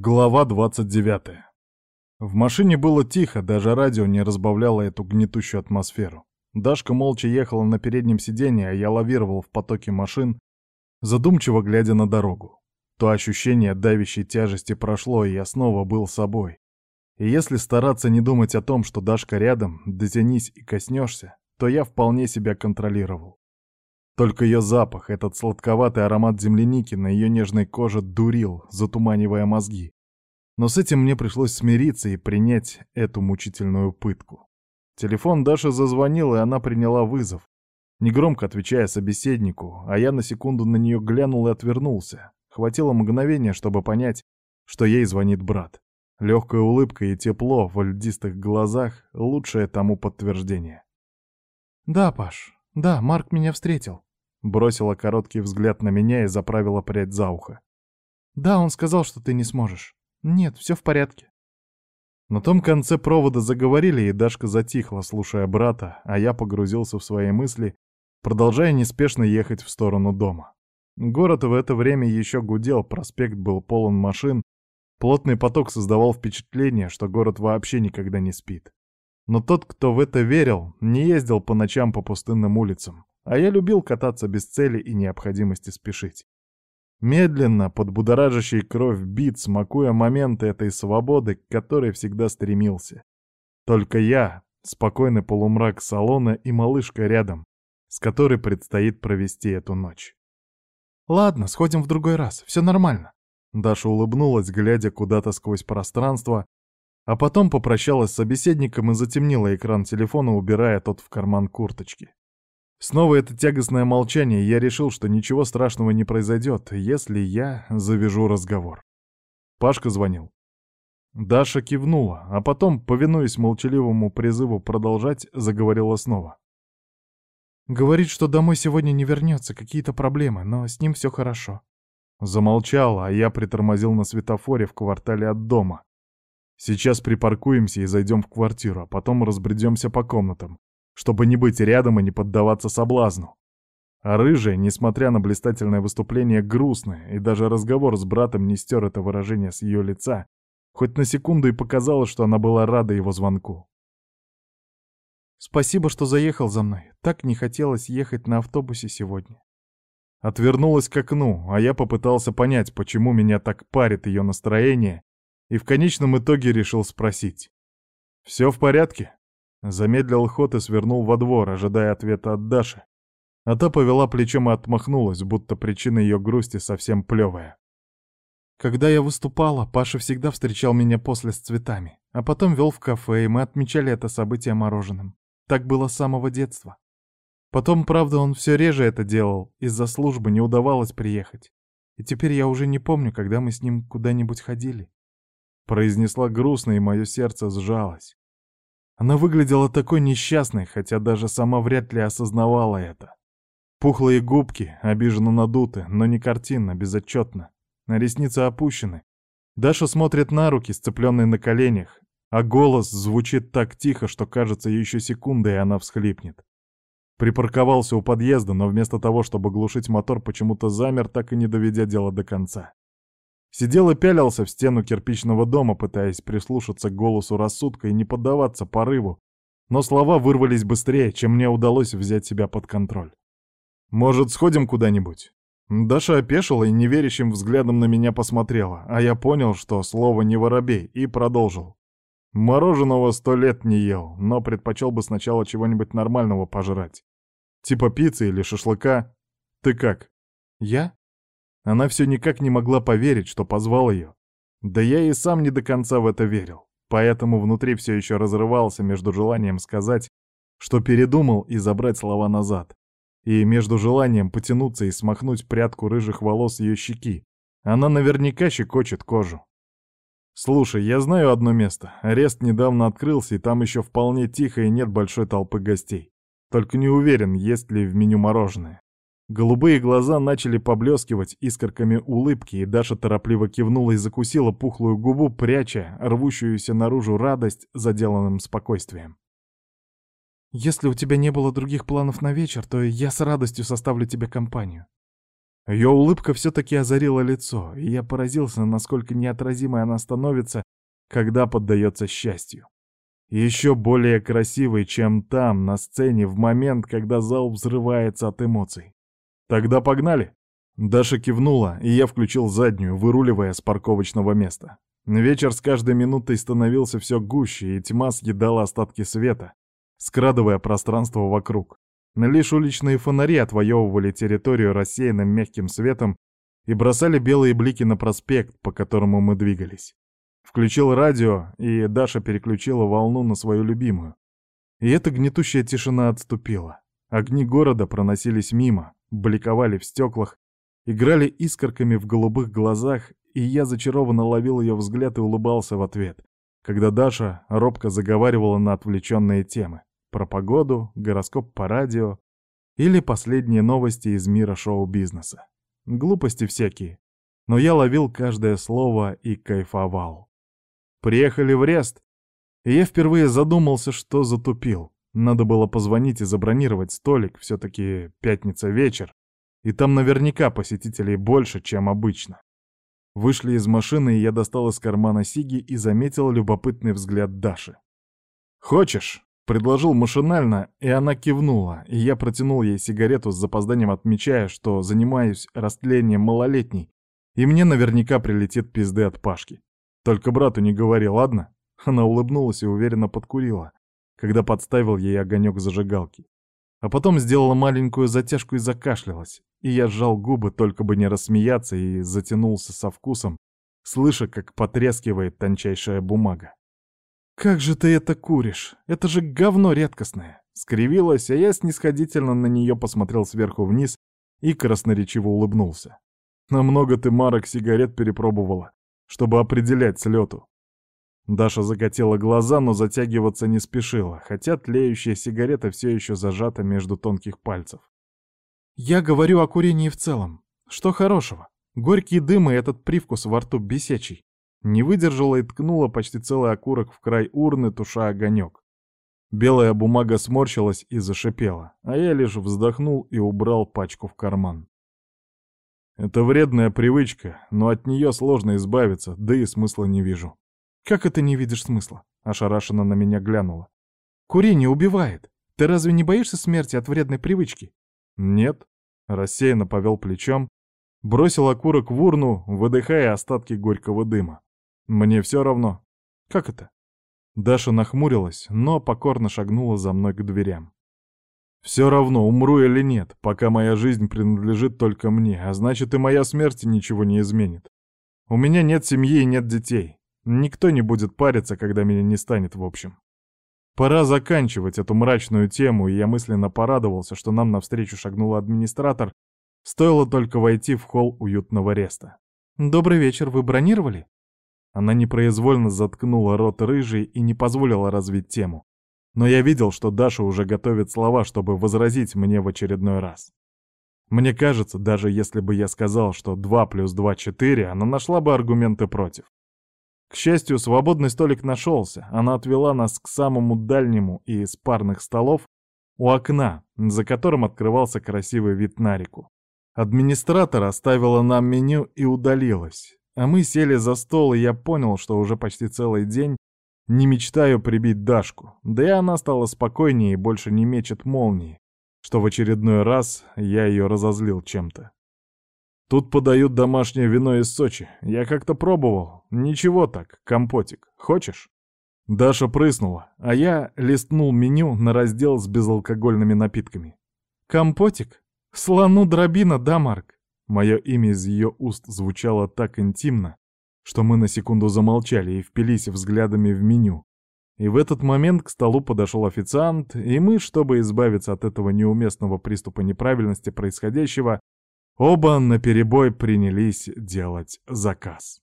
Глава 29. В машине было тихо, даже радио не разбавляло эту гнетущую атмосферу. Дашка молча ехала на переднем сиденье, а я лавировал в потоке машин, задумчиво глядя на дорогу. То ощущение давящей тяжести прошло, и я снова был собой. И если стараться не думать о том, что Дашка рядом, дотянись и коснешься, то я вполне себя контролировал. Только ее запах, этот сладковатый аромат земляники на ее нежной коже дурил, затуманивая мозги. Но с этим мне пришлось смириться и принять эту мучительную пытку. Телефон Даши зазвонил, и она приняла вызов, негромко отвечая собеседнику, а я на секунду на нее глянул и отвернулся. Хватило мгновения, чтобы понять, что ей звонит брат. Легкая улыбка и тепло в льдистых глазах — лучшее тому подтверждение. «Да, Паш, да, Марк меня встретил», Бросила короткий взгляд на меня и заправила прядь за ухо. «Да, он сказал, что ты не сможешь. Нет, все в порядке». На том конце провода заговорили, и Дашка затихла, слушая брата, а я погрузился в свои мысли, продолжая неспешно ехать в сторону дома. Город в это время еще гудел, проспект был полон машин, плотный поток создавал впечатление, что город вообще никогда не спит. Но тот, кто в это верил, не ездил по ночам по пустынным улицам. А я любил кататься без цели и необходимости спешить. Медленно, под будоражащей кровь бит, смакуя моменты этой свободы, к которой всегда стремился. Только я, спокойный полумрак салона и малышка рядом, с которой предстоит провести эту ночь. «Ладно, сходим в другой раз, все нормально». Даша улыбнулась, глядя куда-то сквозь пространство, а потом попрощалась с собеседником и затемнила экран телефона, убирая тот в карман курточки. Снова это тягостное молчание, я решил, что ничего страшного не произойдет, если я завяжу разговор. Пашка звонил. Даша кивнула, а потом, повинуясь молчаливому призыву продолжать, заговорила снова. «Говорит, что домой сегодня не вернется, какие-то проблемы, но с ним все хорошо». Замолчала, а я притормозил на светофоре в квартале от дома. Сейчас припаркуемся и зайдем в квартиру, а потом разбредемся по комнатам чтобы не быть рядом и не поддаваться соблазну. А рыжая, несмотря на блистательное выступление, грустная, и даже разговор с братом не стер это выражение с ее лица, хоть на секунду и показалось, что она была рада его звонку. «Спасибо, что заехал за мной. Так не хотелось ехать на автобусе сегодня». Отвернулась к окну, а я попытался понять, почему меня так парит ее настроение, и в конечном итоге решил спросить. «Все в порядке?» Замедлил ход и свернул во двор, ожидая ответа от Даши. А та повела плечом и отмахнулась, будто причина ее грусти совсем плевая. Когда я выступала, Паша всегда встречал меня после с цветами, а потом вел в кафе, и мы отмечали это событие мороженым. Так было с самого детства. Потом, правда, он все реже это делал, из-за службы не удавалось приехать. И теперь я уже не помню, когда мы с ним куда-нибудь ходили. Произнесла грустно, и мое сердце сжалось. Она выглядела такой несчастной, хотя даже сама вряд ли осознавала это. Пухлые губки, обиженно надуты, но не картинно, безотчетно. Ресницы опущены. Даша смотрит на руки, сцепленные на коленях, а голос звучит так тихо, что кажется еще секунда, и она всхлипнет. Припарковался у подъезда, но вместо того, чтобы глушить мотор, почему-то замер, так и не доведя дело до конца. Сидел и пялился в стену кирпичного дома, пытаясь прислушаться к голосу рассудка и не поддаваться порыву, но слова вырвались быстрее, чем мне удалось взять себя под контроль. «Может, сходим куда-нибудь?» Даша опешила и неверящим взглядом на меня посмотрела, а я понял, что слово не воробей, и продолжил. Мороженого сто лет не ел, но предпочел бы сначала чего-нибудь нормального пожрать. Типа пиццы или шашлыка. Ты как? Я? Она все никак не могла поверить, что позвал ее. Да я и сам не до конца в это верил. Поэтому внутри все еще разрывался между желанием сказать, что передумал и забрать слова назад, и между желанием потянуться и смахнуть прядку рыжих волос ее щеки. Она наверняка щекочет кожу. «Слушай, я знаю одно место. Арест недавно открылся, и там еще вполне тихо и нет большой толпы гостей. Только не уверен, есть ли в меню мороженое. Голубые глаза начали поблескивать искорками улыбки, и Даша торопливо кивнула и закусила пухлую губу, пряча рвущуюся наружу радость заделанным спокойствием. «Если у тебя не было других планов на вечер, то я с радостью составлю тебе компанию». Ее улыбка все-таки озарила лицо, и я поразился, насколько неотразимой она становится, когда поддается счастью. Еще более красивой, чем там, на сцене, в момент, когда зал взрывается от эмоций. «Тогда погнали!» Даша кивнула, и я включил заднюю, выруливая с парковочного места. Вечер с каждой минутой становился все гуще, и тьма съедала остатки света, скрадывая пространство вокруг. Лишь уличные фонари отвоевывали территорию рассеянным мягким светом и бросали белые блики на проспект, по которому мы двигались. Включил радио, и Даша переключила волну на свою любимую. И эта гнетущая тишина отступила. Огни города проносились мимо, бликовали в стеклах, играли искорками в голубых глазах, и я зачарованно ловил ее взгляд и улыбался в ответ, когда Даша робко заговаривала на отвлеченные темы про погоду, гороскоп по радио или последние новости из мира шоу-бизнеса. Глупости всякие. Но я ловил каждое слово и кайфовал. Приехали в Рест, и я впервые задумался, что затупил. Надо было позвонить и забронировать столик, все-таки пятница вечер, и там наверняка посетителей больше, чем обычно. Вышли из машины, и я достал из кармана Сиги и заметил любопытный взгляд Даши. «Хочешь?» Предложил машинально, и она кивнула, и я протянул ей сигарету с запозданием, отмечая, что занимаюсь растлением малолетней, и мне наверняка прилетит пизды от Пашки. Только брату не говори, ладно? Она улыбнулась и уверенно подкурила, когда подставил ей огонек зажигалки. А потом сделала маленькую затяжку и закашлялась, и я сжал губы, только бы не рассмеяться, и затянулся со вкусом, слыша, как потрескивает тончайшая бумага. «Как же ты это куришь? Это же говно редкостное!» Скривилась, а я снисходительно на нее посмотрел сверху вниз и красноречиво улыбнулся. «Намного ты марок сигарет перепробовала, чтобы определять слету». Даша закатила глаза, но затягиваться не спешила, хотя тлеющая сигарета все еще зажата между тонких пальцев. «Я говорю о курении в целом. Что хорошего? Горький дым и этот привкус во рту бесячий. Не выдержала и ткнула почти целый окурок в край урны, туша огонек. Белая бумага сморщилась и зашипела, а я лишь вздохнул и убрал пачку в карман. Это вредная привычка, но от нее сложно избавиться, да и смысла не вижу. «Как это не видишь смысла?» — ошарашенно на меня глянула. «Курение убивает. Ты разве не боишься смерти от вредной привычки?» «Нет», — рассеянно повел плечом, бросил окурок в урну, выдыхая остатки горького дыма. Мне все равно. Как это? Даша нахмурилась, но покорно шагнула за мной к дверям. Все равно, умру или нет, пока моя жизнь принадлежит только мне, а значит и моя смерть ничего не изменит. У меня нет семьи и нет детей. Никто не будет париться, когда меня не станет в общем. Пора заканчивать эту мрачную тему, и я мысленно порадовался, что нам навстречу шагнул администратор, стоило только войти в холл уютного реста. «Добрый вечер, вы бронировали?» Она непроизвольно заткнула рот рыжий и не позволила развить тему. Но я видел, что Даша уже готовит слова, чтобы возразить мне в очередной раз. Мне кажется, даже если бы я сказал, что 2 плюс 2 — 4, она нашла бы аргументы против. К счастью, свободный столик нашелся. Она отвела нас к самому дальнему из парных столов у окна, за которым открывался красивый вид на реку. Администратор оставила нам меню и удалилась. А мы сели за стол, и я понял, что уже почти целый день не мечтаю прибить Дашку. Да и она стала спокойнее и больше не мечет молнии, что в очередной раз я ее разозлил чем-то. Тут подают домашнее вино из Сочи. Я как-то пробовал. Ничего так, компотик. Хочешь? Даша прыснула, а я листнул меню на раздел с безалкогольными напитками. «Компотик? Слону дробина, да, Марк?» Мое имя из ее уст звучало так интимно, что мы на секунду замолчали и впились взглядами в меню. И в этот момент к столу подошел официант, и мы, чтобы избавиться от этого неуместного приступа неправильности происходящего, оба наперебой принялись делать заказ.